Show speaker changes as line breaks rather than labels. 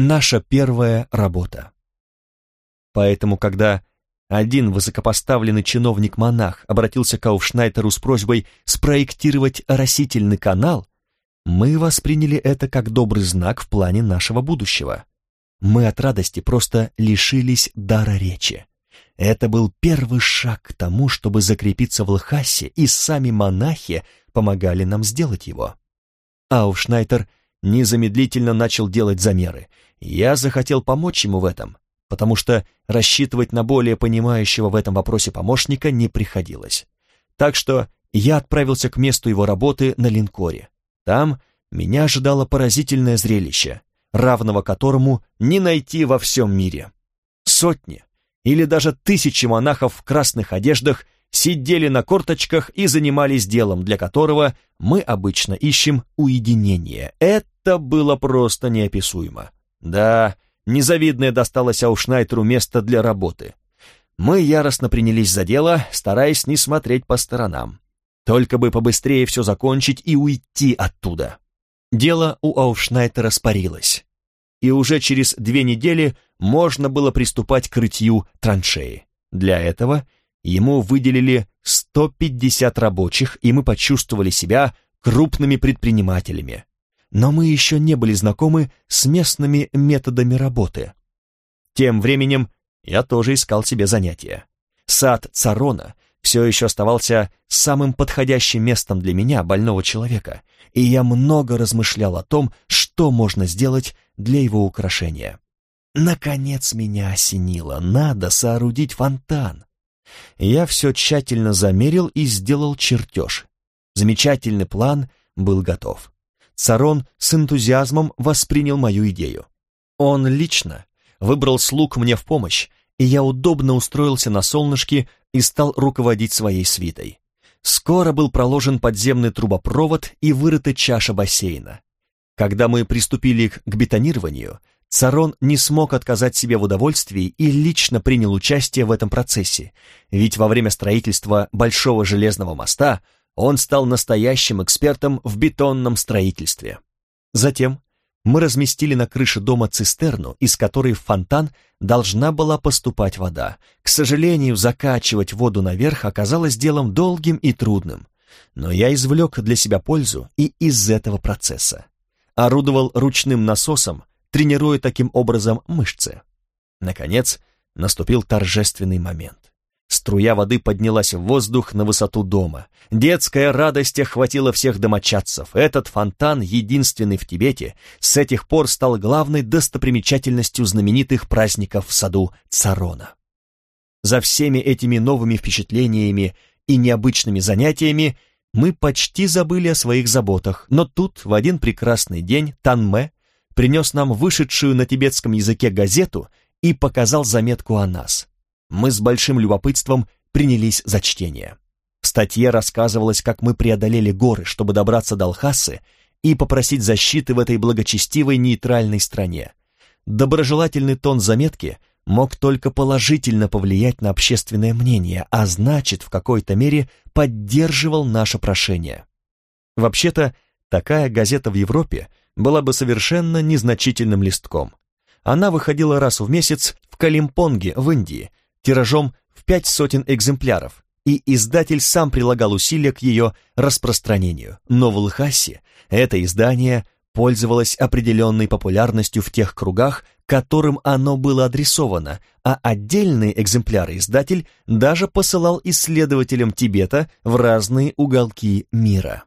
Наша первая работа. Поэтому, когда один высокопоставленный чиновник-монах обратился к Ауфшнайтеру с просьбой спроектировать растительный канал, мы восприняли это как добрый знак в плане нашего будущего. Мы от радости просто лишились дара речи. Это был первый шаг к тому, чтобы закрепиться в Лхасе, и сами монахи помогали нам сделать его. Ауфшнайтер незамедлительно начал делать замеры. Я захотел помочь ему в этом, потому что рассчитывать на более понимающего в этом вопросе помощника не приходилось. Так что я отправился к месту его работы на линкоре. Там меня ожидало поразительное зрелище, равного которому не найти во всем мире. Сотни или даже тысячи монахов в красных одеждах сидели на корточках и занимались делом, для которого мы обычно ищем уединение. Это было просто неописуемо. Да, незавидное досталось Аушнайтеру место для работы. Мы яростно принялись за дело, стараясь не смотреть по сторонам. Только бы побыстрее все закончить и уйти оттуда. Дело у Ауфшнайтера спарилось, и уже через две недели можно было приступать к рытью траншеи. Для этого ему выделили 150 рабочих, и мы почувствовали себя крупными предпринимателями. Но мы еще не были знакомы с местными методами работы. Тем временем я тоже искал себе занятия. Сад Царона все еще оставался самым подходящим местом для меня, больного человека, и я много размышлял о том, что можно сделать для его украшения. Наконец меня осенило, надо соорудить фонтан. Я все тщательно замерил и сделал чертеж. Замечательный план был готов. Царон с энтузиазмом воспринял мою идею. Он лично выбрал слуг мне в помощь, и я удобно устроился на солнышке и стал руководить своей свитой. Скоро был проложен подземный трубопровод и вырыта чаша бассейна. Когда мы приступили к бетонированию, Царон не смог отказать себе в удовольствии и лично принял участие в этом процессе, ведь во время строительства Большого железного моста он стал настоящим экспертом в бетонном строительстве. Затем мы разместили на крыше дома цистерну, из которой в фонтан должна была поступать вода. К сожалению, закачивать воду наверх оказалось делом долгим и трудным. Но я извлек для себя пользу и из этого процесса. Орудовал ручным насосом, тренируя таким образом мышцы. Наконец, наступил торжественный момент. Струя воды поднялась в воздух на высоту дома. Детская радость охватила всех домочадцев. Этот фонтан, единственный в Тибете, с этих пор стал главной достопримечательностью знаменитых праздников в саду Царона. За всеми этими новыми впечатлениями и необычными занятиями мы почти забыли о своих заботах, но тут в один прекрасный день Танме принес нам вышедшую на тибетском языке газету и показал заметку о нас мы с большим любопытством принялись за чтение. В статье рассказывалось, как мы преодолели горы, чтобы добраться до Алхасы и попросить защиты в этой благочестивой нейтральной стране. Доброжелательный тон заметки мог только положительно повлиять на общественное мнение, а значит, в какой-то мере поддерживал наше прошение. Вообще-то, такая газета в Европе была бы совершенно незначительным листком. Она выходила раз в месяц в Калимпонге в Индии, тиражом в пять сотен экземпляров, и издатель сам прилагал усилия к ее распространению. Но в Лхасе это издание пользовалось определенной популярностью в тех кругах, которым оно было адресовано, а отдельные экземпляры издатель даже посылал исследователям Тибета в разные уголки мира.